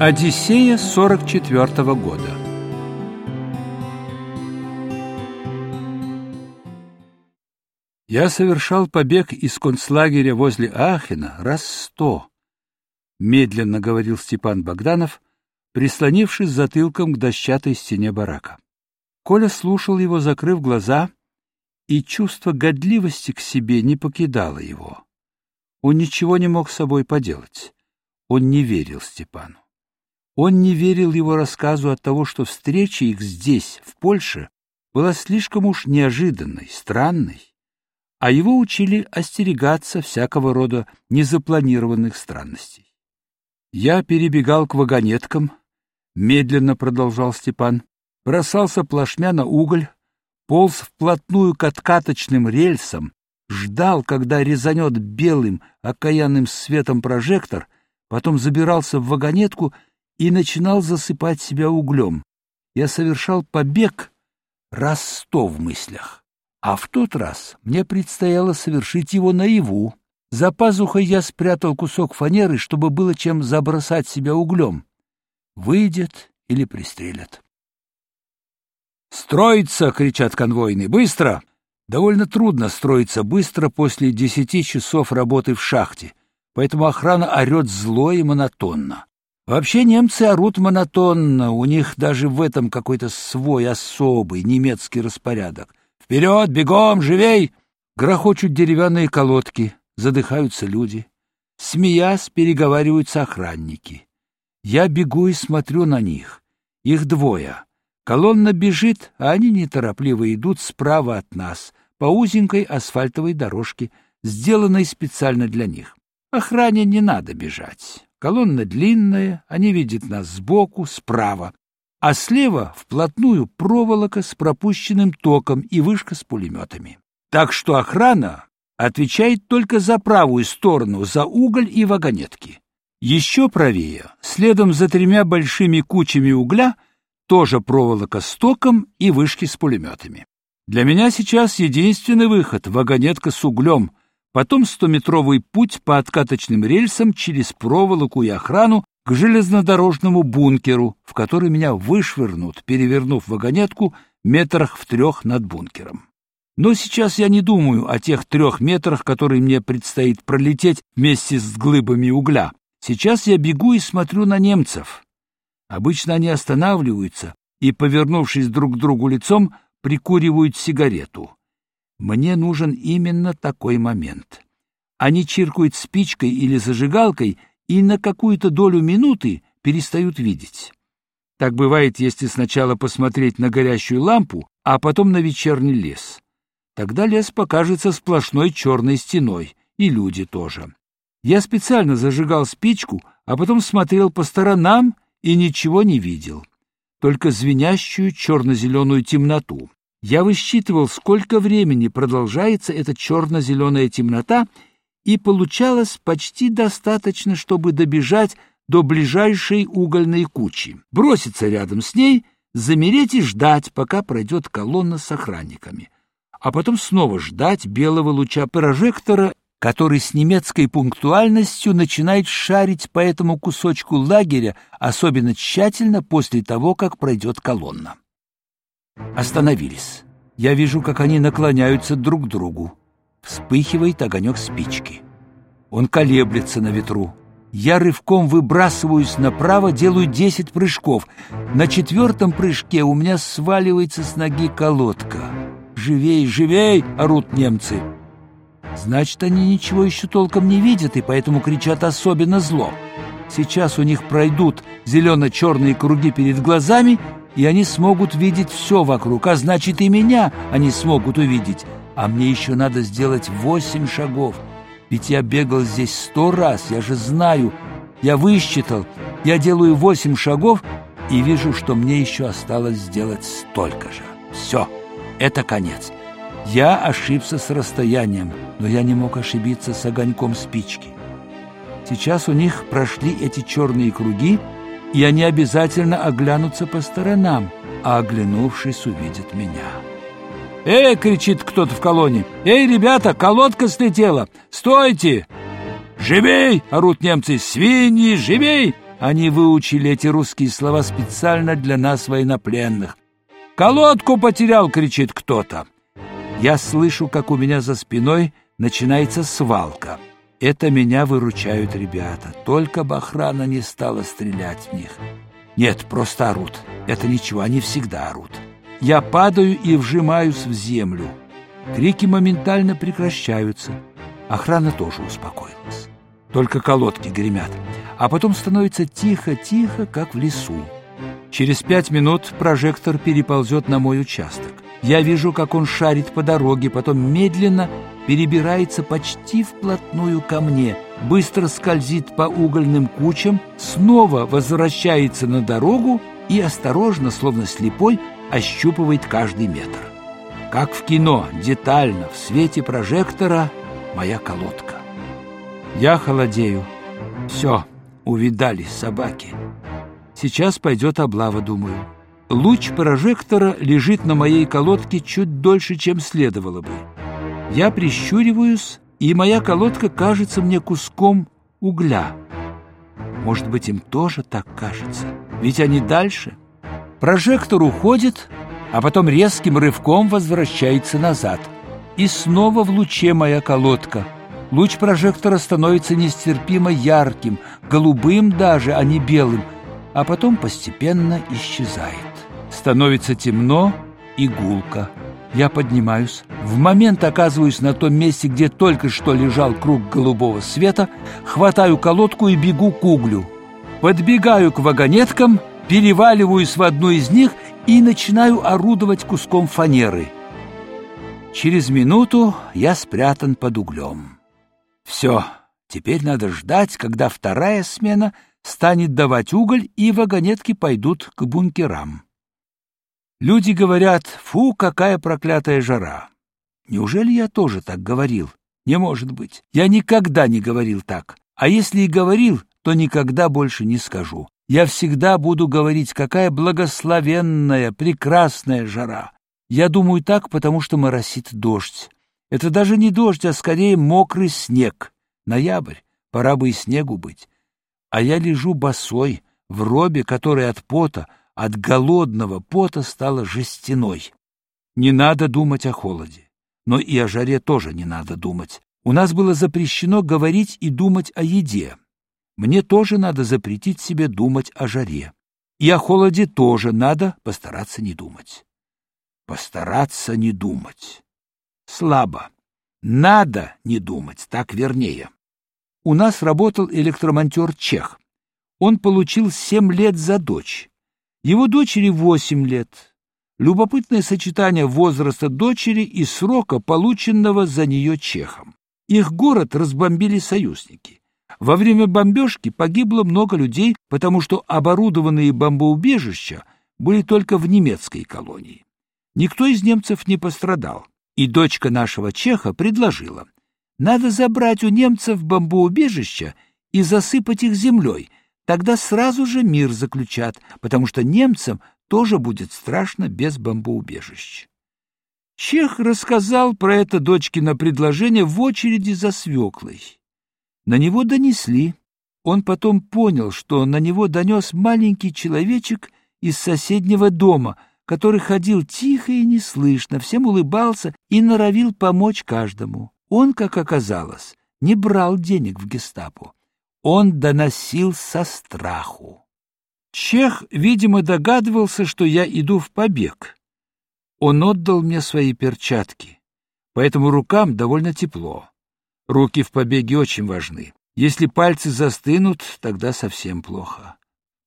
Одиссея 44 -го года Я совершал побег из концлагеря возле Ахена раз сто, медленно говорил Степан Богданов, прислонившись затылком к дощатой стене барака. Коля слушал его, закрыв глаза, и чувство годливости к себе не покидало его. Он ничего не мог с собой поделать. Он не верил Степану. Он не верил его рассказу от того, что встреча их здесь, в Польше, была слишком уж неожиданной, странной, а его учили остерегаться всякого рода незапланированных странностей. Я перебегал к вагонеткам, медленно продолжал Степан, бросался плашмя на уголь, полз вплотную к откаточным рельсам, ждал, когда резанет белым окаянным светом прожектор, потом забирался в вагонетку и начинал засыпать себя углем. Я совершал побег раз сто в мыслях. А в тот раз мне предстояло совершить его наяву. За пазухой я спрятал кусок фанеры, чтобы было чем забросать себя углем. Выйдет или пристрелят. «Строиться!» — кричат конвойные. «Быстро!» Довольно трудно строиться быстро после десяти часов работы в шахте, поэтому охрана орет зло и монотонно. Вообще немцы орут монотонно, у них даже в этом какой-то свой особый немецкий распорядок. «Вперед, бегом, живей!» Грохочут деревянные колодки, задыхаются люди. Смеясь, переговариваются охранники. Я бегу и смотрю на них. Их двое. Колонна бежит, а они неторопливо идут справа от нас, по узенькой асфальтовой дорожке, сделанной специально для них. Охране не надо бежать. Колонна длинная, они видят нас сбоку, справа, а слева вплотную проволока с пропущенным током и вышка с пулеметами. Так что охрана отвечает только за правую сторону, за уголь и вагонетки. Еще правее, следом за тремя большими кучами угля, тоже проволока с током и вышки с пулеметами. Для меня сейчас единственный выход — вагонетка с углем, потом стометровый путь по откаточным рельсам через проволоку и охрану к железнодорожному бункеру, в который меня вышвырнут, перевернув вагонетку метрах в трех над бункером. Но сейчас я не думаю о тех трех метрах, которые мне предстоит пролететь вместе с глыбами угля. Сейчас я бегу и смотрю на немцев. Обычно они останавливаются и, повернувшись друг к другу лицом, прикуривают сигарету. Мне нужен именно такой момент. Они чиркают спичкой или зажигалкой и на какую-то долю минуты перестают видеть. Так бывает, если сначала посмотреть на горящую лампу, а потом на вечерний лес. Тогда лес покажется сплошной черной стеной, и люди тоже. Я специально зажигал спичку, а потом смотрел по сторонам и ничего не видел, только звенящую черно-зеленую темноту. Я высчитывал, сколько времени продолжается эта черно-зеленая темнота, и получалось почти достаточно, чтобы добежать до ближайшей угольной кучи, броситься рядом с ней, замереть и ждать, пока пройдет колонна с охранниками, а потом снова ждать белого луча прожектора, который с немецкой пунктуальностью начинает шарить по этому кусочку лагеря, особенно тщательно после того, как пройдет колонна. Остановились. Я вижу, как они наклоняются друг к другу. Вспыхивает огонек спички. Он колеблется на ветру. Я рывком выбрасываюсь направо, делаю десять прыжков. На четвертом прыжке у меня сваливается с ноги колодка. «Живей, живей!» — орут немцы. Значит, они ничего еще толком не видят и поэтому кричат особенно зло. Сейчас у них пройдут зелено-черные круги перед глазами, и они смогут видеть все вокруг, а значит и меня они смогут увидеть. А мне еще надо сделать восемь шагов. Ведь я бегал здесь сто раз, я же знаю. Я высчитал, я делаю восемь шагов и вижу, что мне еще осталось сделать столько же. Все, это конец. Я ошибся с расстоянием, но я не мог ошибиться с огоньком спички. Сейчас у них прошли эти черные круги, и они обязательно оглянутся по сторонам, а оглянувшись, увидят меня. «Эй!» — кричит кто-то в колонне. «Эй, ребята, колодка слетела! Стойте!» «Живей!» — орут немцы. «Свиньи, живей!» Они выучили эти русские слова специально для нас, военнопленных. «Колодку потерял!» — кричит кто-то. Я слышу, как у меня за спиной начинается свалка. Это меня выручают ребята. Только бы охрана не стала стрелять в них. Нет, просто орут. Это ничего, они всегда орут. Я падаю и вжимаюсь в землю. Крики моментально прекращаются. Охрана тоже успокоилась. Только колодки гремят. А потом становится тихо-тихо, как в лесу. Через пять минут прожектор переползет на мой участок. Я вижу, как он шарит по дороге, потом медленно перебирается почти вплотную ко мне, быстро скользит по угольным кучам, снова возвращается на дорогу и осторожно, словно слепой, ощупывает каждый метр. Как в кино, детально, в свете прожектора, моя колодка. Я холодею. Все, увидали собаки. Сейчас пойдет облава, думаю. Луч прожектора лежит на моей колодке чуть дольше, чем следовало бы. Я прищуриваюсь, и моя колодка кажется мне куском угля. Может быть, им тоже так кажется, ведь они дальше. Прожектор уходит, а потом резким рывком возвращается назад. И снова в луче моя колодка. Луч прожектора становится нестерпимо ярким, голубым даже, а не белым, а потом постепенно исчезает. Становится темно и гулко. Я поднимаюсь, в момент оказываюсь на том месте, где только что лежал круг голубого света, хватаю колодку и бегу к углю. Подбегаю к вагонеткам, переваливаюсь в одну из них и начинаю орудовать куском фанеры. Через минуту я спрятан под углем. Все, теперь надо ждать, когда вторая смена станет давать уголь, и вагонетки пойдут к бункерам. Люди говорят, фу, какая проклятая жара. Неужели я тоже так говорил? Не может быть. Я никогда не говорил так. А если и говорил, то никогда больше не скажу. Я всегда буду говорить, какая благословенная, прекрасная жара. Я думаю так, потому что моросит дождь. Это даже не дождь, а скорее мокрый снег. Ноябрь, пора бы и снегу быть. А я лежу босой, в робе, который от пота, от голодного пота стала жестяной. Не надо думать о холоде, но и о жаре тоже не надо думать. У нас было запрещено говорить и думать о еде. Мне тоже надо запретить себе думать о жаре. И о холоде тоже надо постараться не думать. Постараться не думать. Слабо. Надо не думать, так вернее. У нас работал электромонтер Чех. Он получил семь лет за дочь. Его дочери восемь лет. Любопытное сочетание возраста дочери и срока, полученного за нее чехом. Их город разбомбили союзники. Во время бомбежки погибло много людей, потому что оборудованные бомбоубежища были только в немецкой колонии. Никто из немцев не пострадал, и дочка нашего чеха предложила, надо забрать у немцев бомбоубежища и засыпать их землей, Тогда сразу же мир заключат, потому что немцам тоже будет страшно без бомбоубежищ. Чех рассказал про это дочкино предложение в очереди за свеклой. На него донесли. Он потом понял, что на него донес маленький человечек из соседнего дома, который ходил тихо и неслышно, всем улыбался и норовил помочь каждому. Он, как оказалось, не брал денег в гестапо он доносил со страху. Чех, видимо, догадывался, что я иду в побег. Он отдал мне свои перчатки, поэтому рукам довольно тепло. Руки в побеге очень важны. Если пальцы застынут, тогда совсем плохо.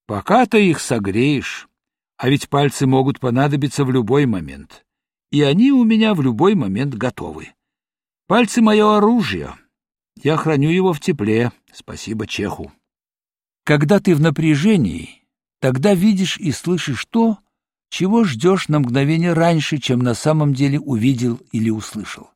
Пока ты их согреешь, а ведь пальцы могут понадобиться в любой момент. И они у меня в любой момент готовы. Пальцы — мое оружие, я храню его в тепле, спасибо Чеху. Когда ты в напряжении, тогда видишь и слышишь то, чего ждешь на мгновение раньше, чем на самом деле увидел или услышал.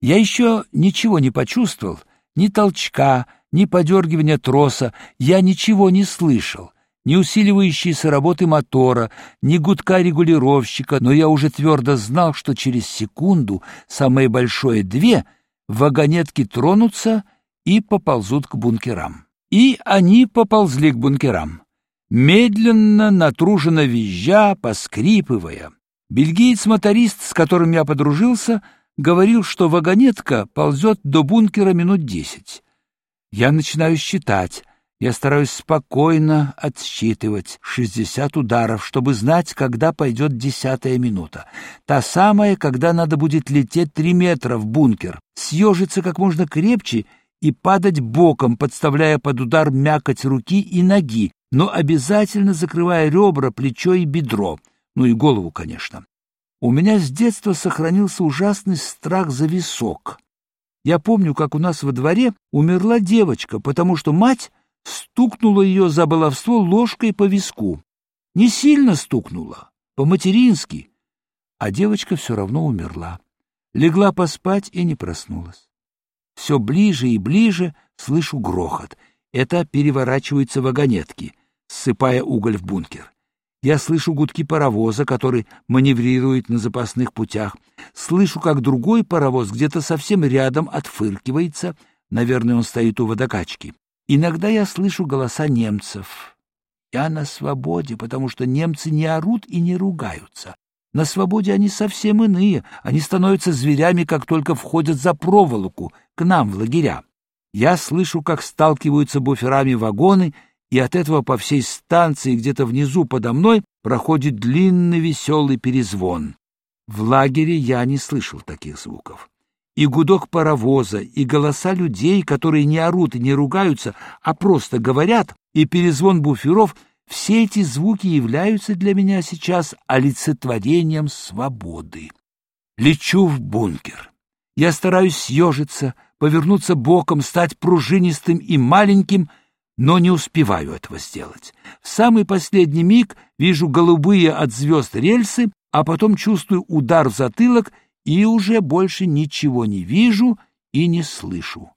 Я еще ничего не почувствовал, ни толчка, ни подергивания троса, я ничего не слышал, ни усиливающейся работы мотора, ни гудка регулировщика, но я уже твердо знал, что через секунду, самое большое две — вагонетки тронутся и поползут к бункерам. И они поползли к бункерам. Медленно, натруженно визжа, поскрипывая. Бельгиец-моторист, с которым я подружился, говорил, что вагонетка ползет до бункера минут десять. Я начинаю считать. Я стараюсь спокойно отсчитывать шестьдесят ударов, чтобы знать, когда пойдет десятая минута. Та самая, когда надо будет лететь три метра в бункер, съежиться как можно крепче и падать боком, подставляя под удар мякоть руки и ноги, но обязательно закрывая ребра, плечо и бедро, ну и голову, конечно. У меня с детства сохранился ужасный страх за висок. Я помню, как у нас во дворе умерла девочка, потому что мать стукнула ее за баловство ложкой по виску. Не сильно стукнула, по-матерински, а девочка все равно умерла. Легла поспать и не проснулась. Все ближе и ближе слышу грохот. Это переворачиваются вагонетки, ссыпая уголь в бункер. Я слышу гудки паровоза, который маневрирует на запасных путях. Слышу, как другой паровоз где-то совсем рядом отфыркивается. Наверное, он стоит у водокачки. Иногда я слышу голоса немцев. Я на свободе, потому что немцы не орут и не ругаются. На свободе они совсем иные, они становятся зверями, как только входят за проволоку, к нам в лагеря. Я слышу, как сталкиваются буферами вагоны, и от этого по всей станции где-то внизу подо мной проходит длинный веселый перезвон. В лагере я не слышал таких звуков. И гудок паровоза, и голоса людей, которые не орут и не ругаются, а просто говорят, и перезвон буферов — все эти звуки являются для меня сейчас олицетворением свободы. Лечу в бункер. Я стараюсь съежиться, повернуться боком, стать пружинистым и маленьким, но не успеваю этого сделать. В самый последний миг вижу голубые от звезд рельсы, а потом чувствую удар в затылок и уже больше ничего не вижу и не слышу.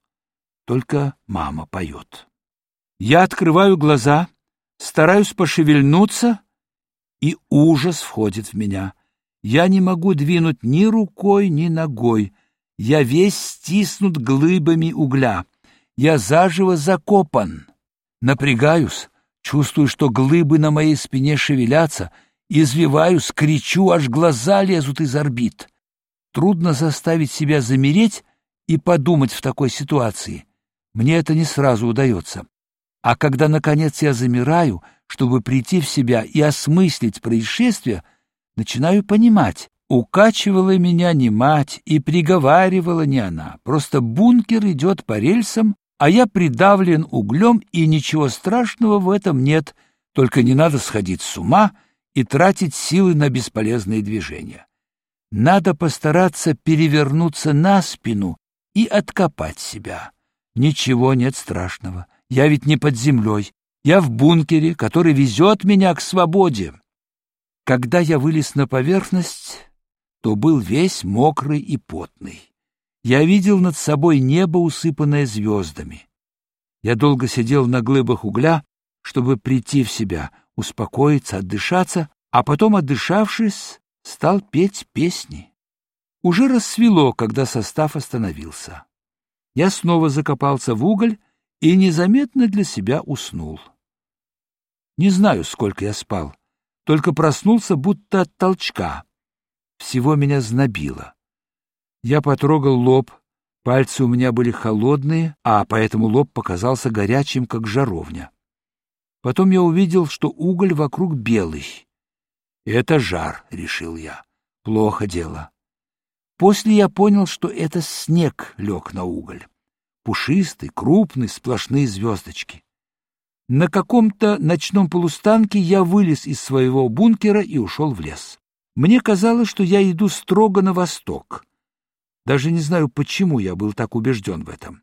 Только мама поет. Я открываю глаза — Стараюсь пошевельнуться, и ужас входит в меня. Я не могу двинуть ни рукой, ни ногой. Я весь стиснут глыбами угля. Я заживо закопан. Напрягаюсь, чувствую, что глыбы на моей спине шевелятся, извиваюсь, кричу, аж глаза лезут из орбит. Трудно заставить себя замереть и подумать в такой ситуации. Мне это не сразу удается. А когда, наконец, я замираю, чтобы прийти в себя и осмыслить происшествие, начинаю понимать, укачивала меня не мать и приговаривала не она, просто бункер идет по рельсам, а я придавлен углем, и ничего страшного в этом нет, только не надо сходить с ума и тратить силы на бесполезные движения. Надо постараться перевернуться на спину и откопать себя. Ничего нет страшного. Я ведь не под землей. Я в бункере, который везет меня к свободе. Когда я вылез на поверхность, то был весь мокрый и потный. Я видел над собой небо, усыпанное звездами. Я долго сидел на глыбах угля, чтобы прийти в себя, успокоиться, отдышаться, а потом, отдышавшись, стал петь песни. Уже рассвело, когда состав остановился. Я снова закопался в уголь и незаметно для себя уснул. Не знаю, сколько я спал, только проснулся будто от толчка. Всего меня знобило. Я потрогал лоб, пальцы у меня были холодные, а поэтому лоб показался горячим, как жаровня. Потом я увидел, что уголь вокруг белый. «Это жар», — решил я. «Плохо дело». После я понял, что это снег лег на уголь пушистый, крупный, сплошные звездочки. На каком-то ночном полустанке я вылез из своего бункера и ушел в лес. Мне казалось, что я иду строго на восток. Даже не знаю, почему я был так убежден в этом.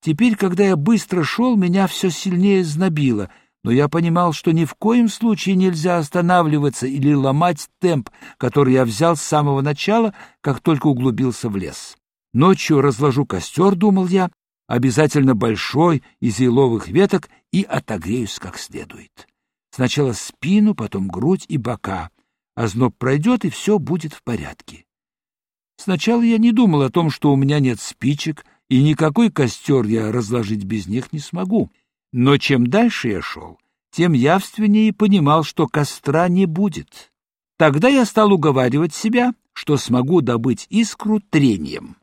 Теперь, когда я быстро шел, меня все сильнее знобило, но я понимал, что ни в коем случае нельзя останавливаться или ломать темп, который я взял с самого начала, как только углубился в лес. Ночью разложу костер, думал я, обязательно большой, из еловых веток, и отогреюсь как следует. Сначала спину, потом грудь и бока. а зноб пройдет, и все будет в порядке. Сначала я не думал о том, что у меня нет спичек, и никакой костер я разложить без них не смогу. Но чем дальше я шел, тем явственнее понимал, что костра не будет. Тогда я стал уговаривать себя, что смогу добыть искру трением.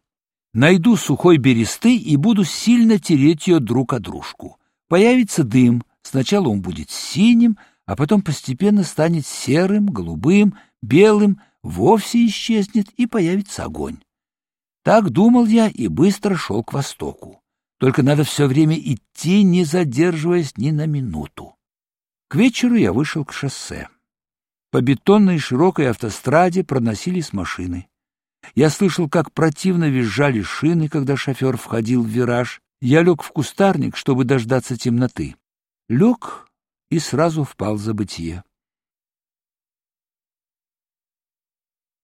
Найду сухой бересты и буду сильно тереть ее друг о дружку. Появится дым, сначала он будет синим, а потом постепенно станет серым, голубым, белым, вовсе исчезнет и появится огонь. Так думал я и быстро шел к востоку. Только надо все время идти, не задерживаясь ни на минуту. К вечеру я вышел к шоссе. По бетонной широкой автостраде проносились машины. Я слышал, как противно визжали шины, когда шофер входил в вираж. Я лег в кустарник, чтобы дождаться темноты. Лег и сразу впал в забытье.